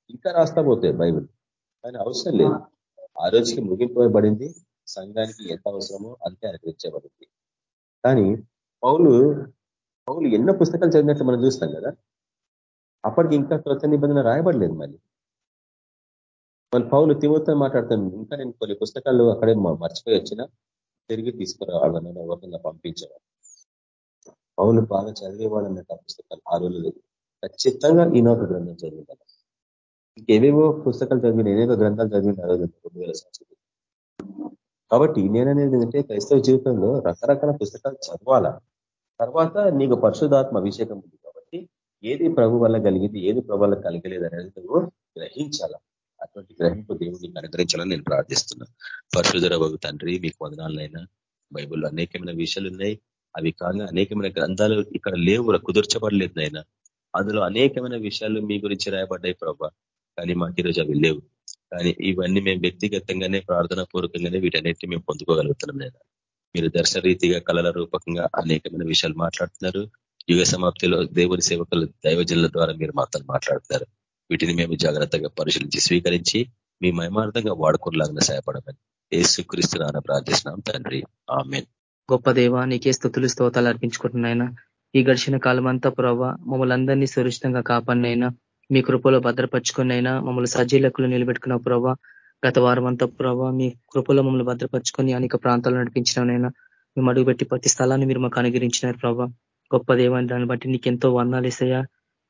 ఇంకా రాస్తా పోతాయి బైబిల్. కానీ అవసరం లేదు. ఆ రోజుకి ముగింపబడింది. సంఘానికి ఎంత అవసరమో అంతే అనుగ్రహించబడింది. కానీ పౌలు పౌలు ఎన్నో పుస్తకాలు చదివినట్లు మనం చూస్తాం కదా. అప్పటికి ఇంకా కొత్త నిబంధన రాయబడలేదు మళ్ళీ మన పౌలు తిమోతో మాట్లాడుతాను. ఇంకా నేను కొన్ని పుస్తకాలు అక్కడే మర్చిపోయి వచ్చినా. తిరిగి తీసుకురావాలని ఒకరిని పంపించేవాడు పౌలు బాగా చదివేవాడు అన్నట్టు ఆ పుస్తకాలు ఆ రోజులు ఖచ్చితంగా ఈనొక గ్రంథం చదివిన ఇంకేవేవో పుస్తకాలు చదివిన ఏవేవో గ్రంథాలు చదివిన రెండు వేల సంవత్సరాలు. కాబట్టి నేననేది ఏంటంటే క్రైస్తవ జీవితంలో రకరకాల పుస్తకాలు చదవాలా? తర్వాత నీకు పరిశుధాత్మ అభిషేకం ఉంది కాబట్టి ఏది ప్రభు వల్ల కలిగింది ఏది ప్రభు వల్ల కలిగలేదు అనేది నువ్వు గ్రహించాల? అటువంటి గ్రహింపు దేవుడిని అనుగ్రహించాలని నేను ప్రార్థిస్తున్నా. పరిశుధర బాబు తండ్రి మీకు వదనాలనైనా. బైబుల్లో అనేకమైన విషయాలు ఉన్నాయి అవి కాగా అనేకమైన గ్రంథాలు ఇక్కడ లేవు కుదుర్చబడలేదు నైనా అందులో అనేకమైన విషయాలు మీ గురించి రాయబడ్డాయి ప్రభా. కానీ మాకు ఈరోజు అవి లేవు. కానీ ఇవన్నీ మేము వ్యక్తిగతంగానే ప్రార్థనా పూర్వకంగానే వీటన్నిటి మేము పొందుకోగలుగుతున్నాం లేదా మీరు దర్శన రీతిగా కళల రూపకంగా అనేకమైన విషయాలు మాట్లాడుతున్నారు. యుగ సమాప్తిలో దేవుని సేవకులు దైవజనుల ద్వారా మీరు మాతో మాట్లాడుతున్నారు. వీటిని మేము జాగ్రత్తగా పరిశీలించి స్వీకరించి మీ మహిమార్థంగా వాడుకోలాగా సహాయపడమని ఏసుక్రీస్తున్నా ప్రార్థిస్తున్నాం తండ్రి. ఆమెన్. గొప్ప దేవ స్థుతులు స్తోతాలు అర్పించుకుంటున్నాయన ఈ గడిచిన కాలం అంతా ప్రభావ మమ్మల్ని అందరినీ సురక్షితంగా కాపాడినైనా మీ కృపలో భద్రపరుచుకున్నైనా మమ్మల్ని సజీలకులు నిలబెట్టుకున్న ప్రభావ గత వారం అంతా ప్రభావ మీ కృపలో మమ్మల్ని భద్రపరుచుకొని అనేక ప్రాంతాలు నడిపించినైనా మేము అడుగుపెట్టి ప్రతి స్థలాన్ని మీరు మాకు అనుగ్రహించినారు ప్రభా గొప్ప దేవాన్ని దాన్ని బట్టి నీకు ఎంతో వర్ణాలు ఇస్తాయా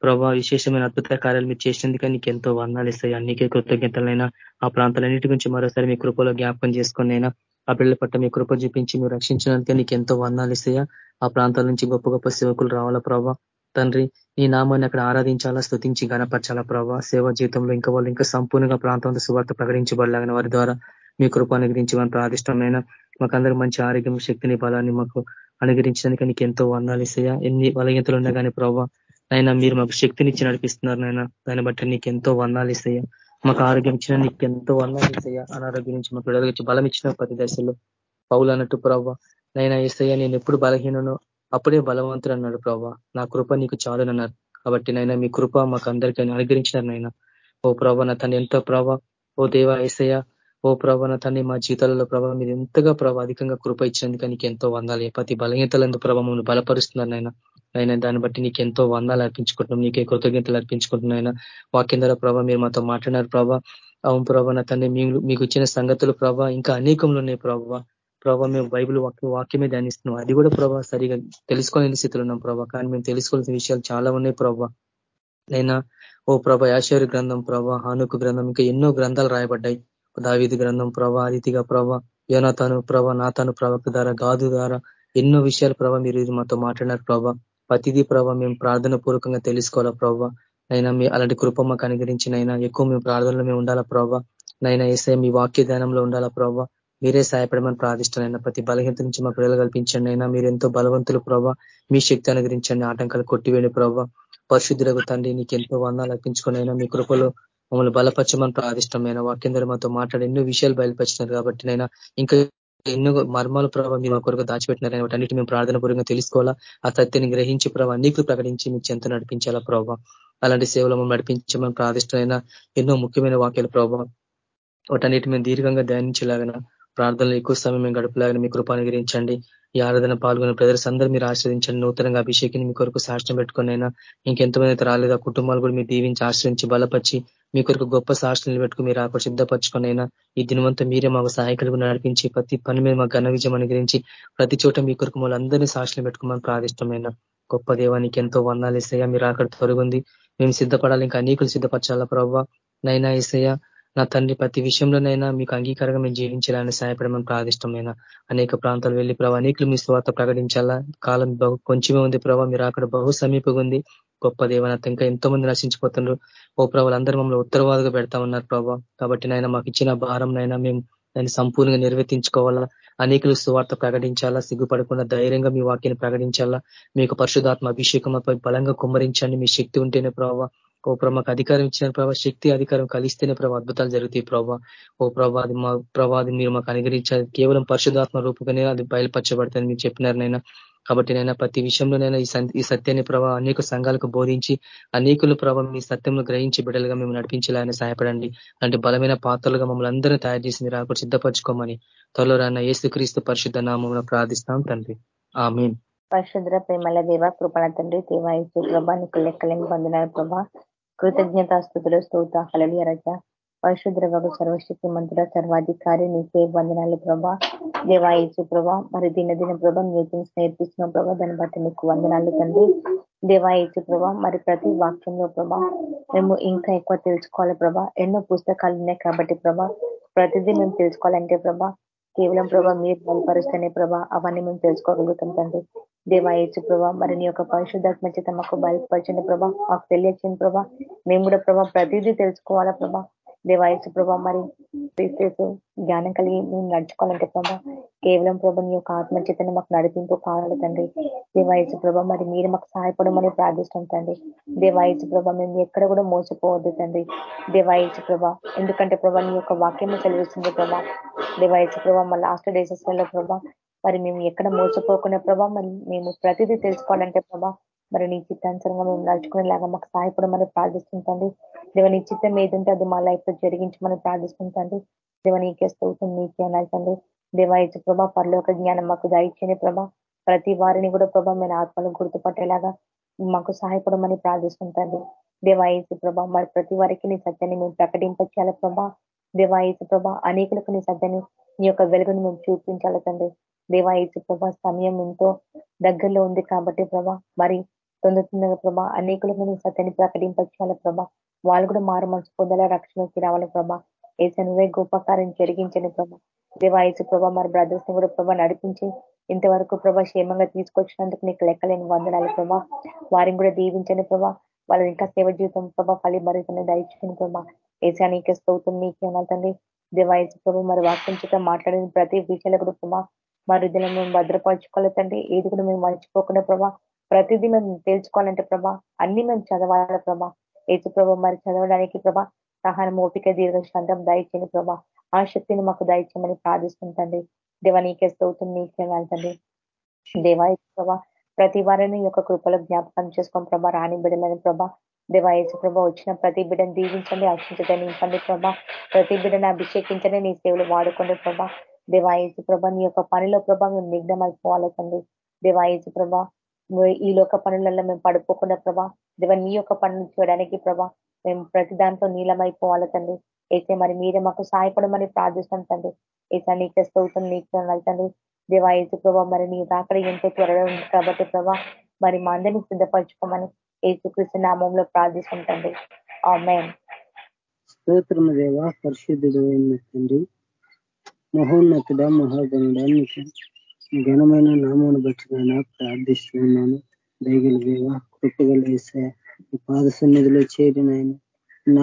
ప్రభావ విశేషమైన అద్భుత కార్యాలు మీరు చేసినందుకే నీకు ఎంతో వర్ణాలు ఇస్తాయి అన్నికే కృతజ్ఞతలైనా ఆ ప్రాంతాలన్నిటి గురించి మరోసారి మీ కృపలో జ్ఞాపకం చేసుకుని అయినా ఆ బిడ్డల పట్ల మీ కృప చూపించి మీరు రక్షించినందుకే నీకు ఎంతో వర్ణాలు ఇస్తాయా ఆ ప్రాంతాల నుంచి గొప్ప గొప్ప సేవకులు రావాలా ప్రభావ తండ్రి నీ నామాన్ని అక్కడ ఆరాధించాలా స్థుతించి గణపరచాలా ప్రభావ సేవా జీవితంలో ఇంకా వాళ్ళు ఇంకా సంపూర్ణంగా ప్రాంతంలో సువార్త ప్రకటించబడలాగిన వారి ద్వారా మీ కృప అనుగ్రహించమని ప్రాదిష్టమైన మాకందరూ మంచి ఆరోగ్యం శక్తిని బలాన్ని మాకు అనుగ్రహించడానికి నీకు ఎంతో వర్ణాలు ఇస్తాయా ఎన్ని బలహీనతలు ఉన్నా కానీ ప్రభావ అయినా మీరు మాకు శక్తినిచ్చి నడిపిస్తున్నారు నాయన దాన్ని బట్టి నీకు ఎంతో వర్ణాలు ఇస్తాయా మాకు ఆరోగ్యం ఇచ్చిన నీకు ఎంతో వర్ణాలు ఇస్తాయా అనారోగ్యం నుంచి మాకు విడుదల బలం ఇచ్చిన ప్రతి దశలో. పౌలు అన్నట్టు ప్రభావ నైనా ఇస్తాయా నేను ఎప్పుడు బలహీనను అప్పుడే బలవంతుడు అన్నాడు ప్రభావ నా కృప నీకు చాలునన్నారు కాబట్టి నైనా మీ కృప మాకు అందరికీ అనుగ్రహించినారు నైనా. ఓ ప్రభా నా తను ఎంతో ప్రభా ఓ దేవ ఏసయ్య. ఓ ప్రభా నా తన్ని మా జీవితాలలో ప్రభావ మీరు ఎంతగా ప్రభావ అధికంగా కృప ఇచ్చినందుకు నీకు ఎంతో వందాలి. ప్రతి బలహీనతలందు ప్రభావం బలపరుస్తున్నారు నైనా. అయినా దాన్ని బట్టి నీకు ఎంతో వందాలు అర్పించుకుంటున్నాం నీకే కృతజ్ఞతలు అర్పించుకుంటున్నాయినా వాక్యం ద్వారా ప్రభావ మీరు మాతో మాట్లాడినారు ప్రభా. అవును ప్రభా నా తండ్రి మీకు ఇచ్చిన సంగతులు ప్రభా ఇంకా అనేకంలో ఉన్నాయి ప్రభావ ప్రభావ మేము బైబుల్ వాక్యమే ధ్యానిస్తున్నాం. అది కూడా ప్రభావ సరిగా తెలుసుకోలేని స్థితిలో ఉన్నాం ప్రభా. కానీ మేము తెలుసుకోవాల్సిన విషయాలు చాలా ఉన్నాయి ప్రభా. అయినా ఓ ప్రభ యాశ్వరి గ్రంథం ప్రభా హానుకు గ్రంథం ఇంకా ఎన్నో గ్రంథాలు రాయబడ్డాయి. దావిది గ్రంథం ప్రభా రీతిగా ప్రభా యోనాతాను ప్రభా నాతాను ప్రవక్త ద్వారా గాదు ద్వారా ఎన్నో విషయాలు ప్రభా మీరు మాతో మాట్లాడినారు ప్రభా. ప్రతిదీ ప్రభావ మేము ప్రార్థన పూర్వకంగా తెలుసుకోవాలా ప్రభావ అయినా మీ అలాంటి కృప మాకు అనుగ్రహించినైనా ఎక్కువ మేము ప్రార్థనలో మేము ఉండాలా ప్రభావ నైనా ఏసే మీ వాక్య ధ్యానంలో ఉండాలా ప్రభావ మీరే సహాయపడమని ప్రార్థిష్టనైనా ప్రతి బలహీనత నుంచి మా పిల్లలు కల్పించండి అయినా మీరు ఎంతో బలవంతులు ప్రభావ మీ శక్తి అనుగ్రహించండి. ఆటంకాలు కొట్టివేయండి ప్రభావ పరిశుద్ధులకు తండ్రి నీకు ఎంతో వందాలు అర్పించుకుని మీ కృపలో మమ్మల్ని బలపరచమని ప్రాదిష్టమైన వాక్యందరూ మాతో మాట్లాడి ఎన్నో విషయాలు బయలుపరిచినారు కాబట్టి నైనా. ఇంకా ఎన్నో మర్మాలు ప్రభావ మీరు మా కొరకు దాచిపెట్టినారని వాటి అన్నిటి మేము ప్రార్థన పూర్వకంగా తెలుసుకోవాలా? ఆ సత్యని గ్రహించి ప్రభావ నీకు ప్రకటించి మీ చెంత నడిపించాలా ప్రభావ? అలాంటి సేవలు మమ్మల్ని నడిపించమని ప్రాదిష్టమైన ఎన్నో ముఖ్యమైన వాక్యాలు ప్రభావ. వాటన్నిటి మేము దీర్ఘంగా ధ్యానించలాగన ప్రార్థనలు ఎక్కువ సమయం మేము గడుపులాగా మీ కృపానుగరించండి ఈ ఆరాధన పాల్గొన్న ప్రజలు అందరూ మీరు ఆశ్రదించండి నూతనంగా అభిషేకిని మీ కొరకు సాక్ష్యం పెట్టుకుని అయినా ఇంకెంతమంది అయితే రాలేదు ఆ కుటుంబాలు కూడా మీరు దీవించి ఆశ్రయించి బలపరిచి మీ కొరకు గొప్ప సాక్షులు పెట్టుకుని మీరు ఆకు సిద్ధపరచుకునైనా ఈ దినవంతా మీరే మాకు సహాయకులు నడిపించి ప్రతి పని మీద మాకు ఘన విజయం అనుగ్రహించి ప్రతి చోట మీ కొరకు మళ్ళీ అందరినీ సాక్షులు పెట్టుకోమని ప్రాదిష్టమైన గొప్ప దేవానికి ఎంతో వందాలు ఇస్తాయా మీరు అక్కడ తొలగింది. మేము సిద్ధపడాలి ఇంకా అనేకులు సిద్ధపరచాలా ప్రభావ నైనా ఇసయ్య నా తండ్రి ప్రతి విషయంలోనైనా మీకు అంగీకారంగా మేము జీవించాలని సహాయపడమని ప్రార్థిష్టమైన అనేక ప్రాంతాలు వెళ్ళి ప్రభావ అనేకులు మీ స్వార్థ ప్రకటించాలా? కాలం బహు కొంచెమే ఉంది ప్రభావ మీరు అక్కడ బహు సమీపంగా ఉంది. గొప్ప దేవనత ఇంకా ఎంతో మంది నశించిపోతున్నారు. ఓ ప్రభావాలు అందరూ మమ్మల్ని ఉత్తరవాదుగా పెడతా ఉన్నారు ప్రభావ కాబట్టి నాయన మాకు ఇచ్చిన భారం నైనా మేము దాన్ని సంపూర్ణంగా నిర్వర్తించుకోవాలా? అనేకులు సువార్త ప్రకటించాలా? సిగ్గుపడకుండా ధైర్యంగా మీ వాక్యాన్ని ప్రకటించాలా? మీకు పరిశుధాత్మ అభిషేకం బలంగా కుమ్మరించండి. మీ శక్తి ఉంటేనే ప్రభావ ఓ ప్రభావ అధికారం ఇచ్చిన ప్రభావ శక్తి అధికారం కలిస్తేనే ప్రభా అద్భుతాలు జరుగుతాయి ప్రభావ ఓ ప్రభా అది మా ప్రభాది మీరు మాకు అనుగ్రహించాలి కేవలం పరిశుధాత్మ రూపకనే అది బయలుపరచబడుతుంది మీరు చెప్పినారనైనా కాబట్టి నైనా ప్రతి విషయంలోనైనా ఈ సత్యాన్ని ప్రభావ అనేక సంఘాలకు బోధించి అనేకులు ప్రభావం మీ సత్యంలో గ్రహించి బిడ్డలుగా మేము నడిపించాలని సహాయపడండి. అంటే బలమైన పాత్రలుగా మమ్మల్ని అందరూ తయారు చేసి మీరు అక్కడ సిద్ధపరచుకోమని త్వరలో రాన్న ఏసుక్రీస్తు పరిశుద్ధ నామంలో ప్రార్థిస్తాం తండ్రి. ఆమెన్. పరిశుద్ర ప్రేమల దేవ కృపణ తండ్రి దేవాయసు ప్రభా నీకు లెక్కలేని పొందినారు ప్రభా. కృతజ్ఞత స్థుతులు స్తోత హలలియ రజ. పరిశుద్ర ప్రభు సర్వశక్తి మంత్రుల సర్వాధికారి నీకే వందనాలు ప్రభా. దేవాయసు ప్రభా మరి దిన దిన ప్రభా నీకు నేర్పిస్తున్న ప్రభా దాన్ని బట్టి నీకు వందనాలు తండ్రి. దేవాయసు ప్రభా మరి ప్రతి వాక్యంలో ప్రభా మేము ఇంకా ఎక్కువ తెలుసుకోవాలి ప్రభా. ఎన్నో పుస్తకాలు ఉన్నాయి కాబట్టి ప్రభా ప్రతిదీ మేము తెలుసుకోవాలంటే ప్రభా కేవలం ప్రభా మీరు బలపరుస్తేనే ప్రభా అవన్నీ మేము తెలుసుకోగలుగుతాం తండ్రి. దేవాయచు ప్రభా మరి నీ యొక్క పరిశుద్ధాత్మ చేత మాకు బయలుపరిచిన ప్రభా మాకు తెలియచిన ప్రభా మేము కూడా ప్రభా ప్రతిదీ తెలుసుకోవాలా ప్రభా. దేవాయసు ప్రభా మరి జ్ఞానం కలిగి మేము నడుచుకోవాలంటే ప్రభా కేవలం ప్రభా నీ యొక్క ఆత్మచేతను మాకు నడిపింపు కావాలి తండ్రి. దేవాయసు ప్రభా మరి మీరు మాకు సహాయపడమని ప్రార్థిస్తాం తండ్రి. దేవాయసు ప్రభా మేము ఎక్కడ కూడా మోసపోవద్దు తండ్రి. దేవాయసు ప్రభా ఎందుకంటే ప్రభా నీ యొక్క వాక్యం చదివిస్తుంది ప్రభా. దేవాయసు ప్రభా మా లాస్ట్ డేసెస్ వల్ల ప్రభా మరి మేము ఎక్కడ మోసపోకుండా ప్రభా మరి మేము ప్రతిదీ తెలుసుకోవాలంటే ప్రభా మరి నీ చిత్తానుసరంగా మేము నడుచుకునేలాగా మాకు సహాయపడమని ప్రార్థిస్తుంటండి. దేవ నీ చిత్తం ఏదంటే అది మా లైఫ్లో జరిగించమని ప్రార్థిస్తుంటండి. దేవ నీకే స్తోత్రం నీకే అనాల్సండి. దేవాయచు ప్రభా పరలోక జ్ఞానం మాకు దయచేని ప్రభా. ప్రతి వారిని కూడా ప్రభా మేము ఆత్మలు గుర్తుపట్టేలాగా మాకు సహాయపడమని ప్రార్థిస్తుంటండి. దేవాయసు ప్రభా మరి ప్రతి వారికి నీ సత్యాన్ని మేము ప్రకటించాలి ప్రభా. దేవాయసు ప్రభా అనేకులకు నీ సత్యాన్ని నీ యొక్క వెలుగుని మేము చూపించాలి తండ్రి. దేవాయసు ప్రభా సమయం ఎంతో దగ్గరలో ఉంది కాబట్టి ప్రభా మరి తొందర ప్రభా అనేకులకు నీ సత్యాన్ని ప్రకటించాలి ప్రభా. వాళ్ళు కూడా మారు మనసు పొందాల రక్షణకి రావాలి ప్రభా. ఏసనువే గొప్ప కార్యం జరిగించండి ప్రభా. దేవాయసు ప్రభా మరి బ్రదర్స్ని కూడా ప్రభా నడిపించి ఇంతవరకు ప్రభా క్షేమంగా తీసుకొచ్చినందుకు నీకు లెక్కలేని వందనాలు ప్రభా. వారిని కూడా దీవించండి ప్రభా. వాళ్ళ ఇంకా సేవ జీవితం ప్రభా ఫలి మరుగుతుంది దయచేసిన ప్రభా. ఏసా నీకే స్తోత్రం నీకే అనాలండి దేవాయసు ప్రభు మరి వాక్యం చేత మాట్లాడిన ప్రతి విషయాలు కూడా ప్రభా మరి దినం మేము భద్రపరచుకోవాలి తండ్రి. ఏది కూడా మేము మర్చిపోకుండా ప్రభా ప్రతిదీ మేము తెలుసుకోవాలంటే ప్రభా అన్ని మేము చదవాలి ప్రభా. ఏచు ప్రభా మరి చదవడానికి ప్రభా సహాయం ఓపిక దీర్ఘశాంతం దయచేయండి ప్రభా. ఆ శక్తిని మాకు దయచేయమని ప్రార్థిస్తుంటండి దేవా నీకే స్తోత్రం నీకే వెళ్తండి దేవా ప్రభా ప్రతి వారిని యొక్క కృపలో జ్ఞాపకం చేసుకోం ప్రభా రాణి బిడ్డలని ప్రభా. దేవాయచు ప్రభా వచ్చిన ప్రతి బిడ్డను దీవించండి అక్షించదని నింపండి ప్రభా. ప్రతి బిడ్డను అభిషేకించండి నీ సేవలు వాడుకోండి ప్రభా. దేవాయచు ప్రభ నీ యొక్క పనిలో ప్రభా మేము నిఘ్నం అయిపోవాలి దేవాయచు ప్రభా ఈ లోక పనులలో మేము పడిపోకుండా ప్రభా దేవ నీ యొక్క పనులు చేయడానికి ప్రభా మేము ప్రతి దాంట్లో నీలమైపోవాలి తండ్రి. అయితే మరి మీరే మాకు సహాయపడమని ప్రార్థిస్తాం తండ్రి. అయితే నీకే స్తోత్రం నీకు దేవా ఏసు ప్రభా మరి నీ రాకడ ఎంతో త్వరగా ఉంది కాబట్టి ప్రభా మరి మా అందరినీ సిద్ధపరచుకోమని ఏసుకృష్ణ నామంలో ప్రార్థిస్తుంటండి స్తోత్రం స్తోత్రము దేవ పరిశుద్ధుడు తండ్రి. మహోన్నతుడ మహాగణుడ ఘనమైన నామాను బట్టి ప్రార్థిస్తున్నాను. దయగల దేవ కృపగల వేసా పాద సన్నిధిలో చేరినాయన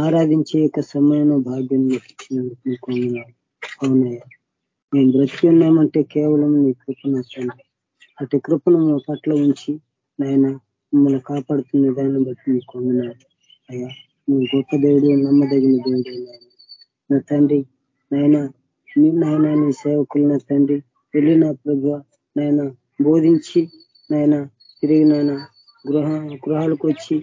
ఆరాధించే యొక్క సమయం భాగ్యం ఇచ్చినందుకు మీకు అవునయ్యా మేము బ్రతికి ఉన్నామంటే కేవలం నీ కృపణ నచ్చండి అటు కృపను మా పట్ల ఉంచి నాయన మిమ్మల్ని కాపాడుతున్న దాన్ని బట్టి మీకు వందనాలు అయ్యా నువ్వు గొప్ప దేవుడు నమ్మదగిన దేవుడు నా తండ్రి నాయన నాయన నీ సేవకులు తండ్రి వెళ్ళిన ప్రభు నాయన బోధించి నాయన తిరిగి నాయన గృహ గృహాలకు వచ్చి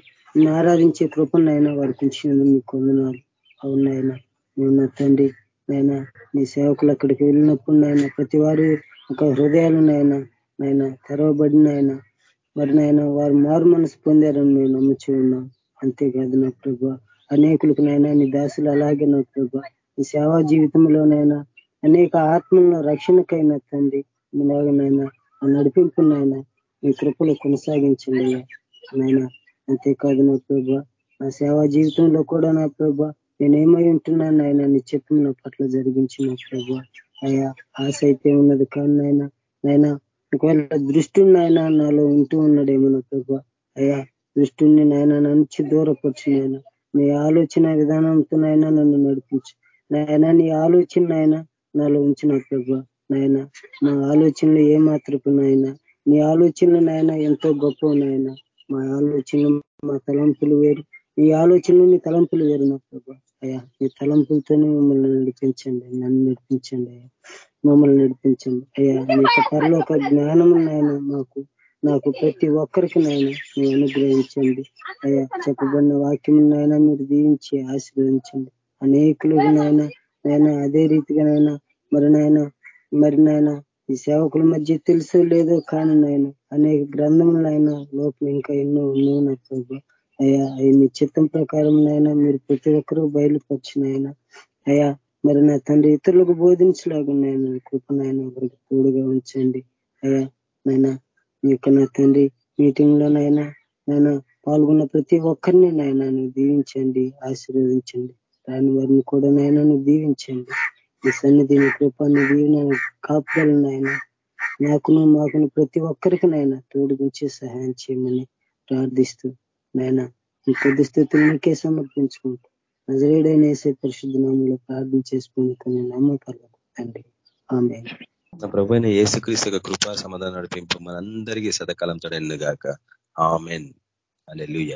ఆరాధించే కృపను నాయన వారికి ఉంచినందుకు మీకు వందనాలు. అవునాయన నువ్వు నా తండ్రి నాయన నీ సేవకులు అక్కడికి వెళ్ళినప్పుడు నాయన ప్రతి వారి ఒక హృదయాలు నాయన నాయన తెరవబడిన ఆయన మరి నాయన వారు మారు మనసు పొందారని మేము నమ్ముచి ఉన్నాం. అంతేకాదు నా ప్రభా అనేకులకు నాయన నీ దాసులు అలాగే నా ప్రభా నీ సేవా జీవితంలోనైనా అనేక ఆత్మలను రక్షణకైనా తండ్రి నాయన నడిపింపు నాయన మీ కృపలు కొనసాగించండి. నాయన అంతేకాదు నా ప్రభా నా సేవా జీవితంలో కూడా నా ప్రభా నేనేమై ఉంటున్నాను నాయన నీ చెప్పిన నా పట్ల నా ప్రభా. అయ్యా ఆశ అయితే ఉన్నది కానీ నాయన. నాయన ఒకవేళ దృష్టి నాయన నాలో ఉంటూ ఉన్నాడేమో నా ప్రభా. అయ్యా దృష్టిని నాయన నుంచి దూరపరిచి నాయన. నీ ఆలోచన విధానంతో నాయన నన్ను నడిపించు. నాయన నీ ఆలోచన నాయన నాలో ఉంచిన ప్రభా నాయన. మా ఆలోచనలు ఏమాత్రపు నాయన? నీ ఆలోచనలు నాయన ఎంతో గొప్ప నాయన. మా ఆలోచనలు మా తలంపులు వేరు. నీ ఆలోచనలు నీ తలంపులు వేరు నా ప్రభా. అయ్యా నీ తలంపులతోనే మమ్మల్ని నడిపించండి. నన్ను నడిపించండి అయ్యా. మమ్మల్ని నడిపించండి. అయ్యా నీ యొక్క ఒక జ్ఞానం నాయన మాకు. నాకు ప్రతి ఒక్కరికి నాయన మీరు అనుగ్రహించండి. అయ్యా చెప్పబడిన వాక్యం నాయన మీరు దీవించి ఆశీర్వదించండి. అనేకులు నాయన నాయన అదే రీతిగా నాయన మరి నాయన మరి నాయన ఈ సేవకుల మధ్య తెలుసు లేదో కానీ నాయన అనేక గ్రంథములు ఆయన లోపల ఇంకా ఎన్నో ఉన్నాయి నా ప్రభు. అయ్యా మీ చిత్తం ప్రకారం నాయన మీరు ప్రతి ఒక్కరూ బయలుపరిచినాయన అయ్యా మరి నా తండ్రి ఇతరులకు బోధించలేకున్నాయన కృపనాయన వారికి తోడుగా ఉంచండి. అయ్యా నాయన మీ యొక్క నా తండ్రి మీటింగ్ లోనైనా నాయన పాల్గొన్న ప్రతి ఒక్కరిని నాయన దీవించండి ఆశీర్వదించండి. దాని వారిని కూడా నాయన దీవించండి. ఈ సన్నిధి నీ కృపాన్ని దీవిన కాపుదలు నాయన నాకును మాకును ప్రతి ఒక్కరికి నాయన తోడుగుంచి సహాయం చేయమని ప్రార్థిస్తూ నాయన ఈ కొద్ది స్థితులు నీకే సమర్పించుకుంటూ నజరేడైన వేసే పరిశుద్ధ నామంలో ప్రార్థన చేసుకుని నమ్మకాలు తండ్రి. ఆమె నా ప్రభు అయిన ఏసుక్రీస్తు కృపా సమాధానం నడిపింపు మనందరికీ సదకాలం తోడెన్ను గాక ఆమెన్. అలెలుయ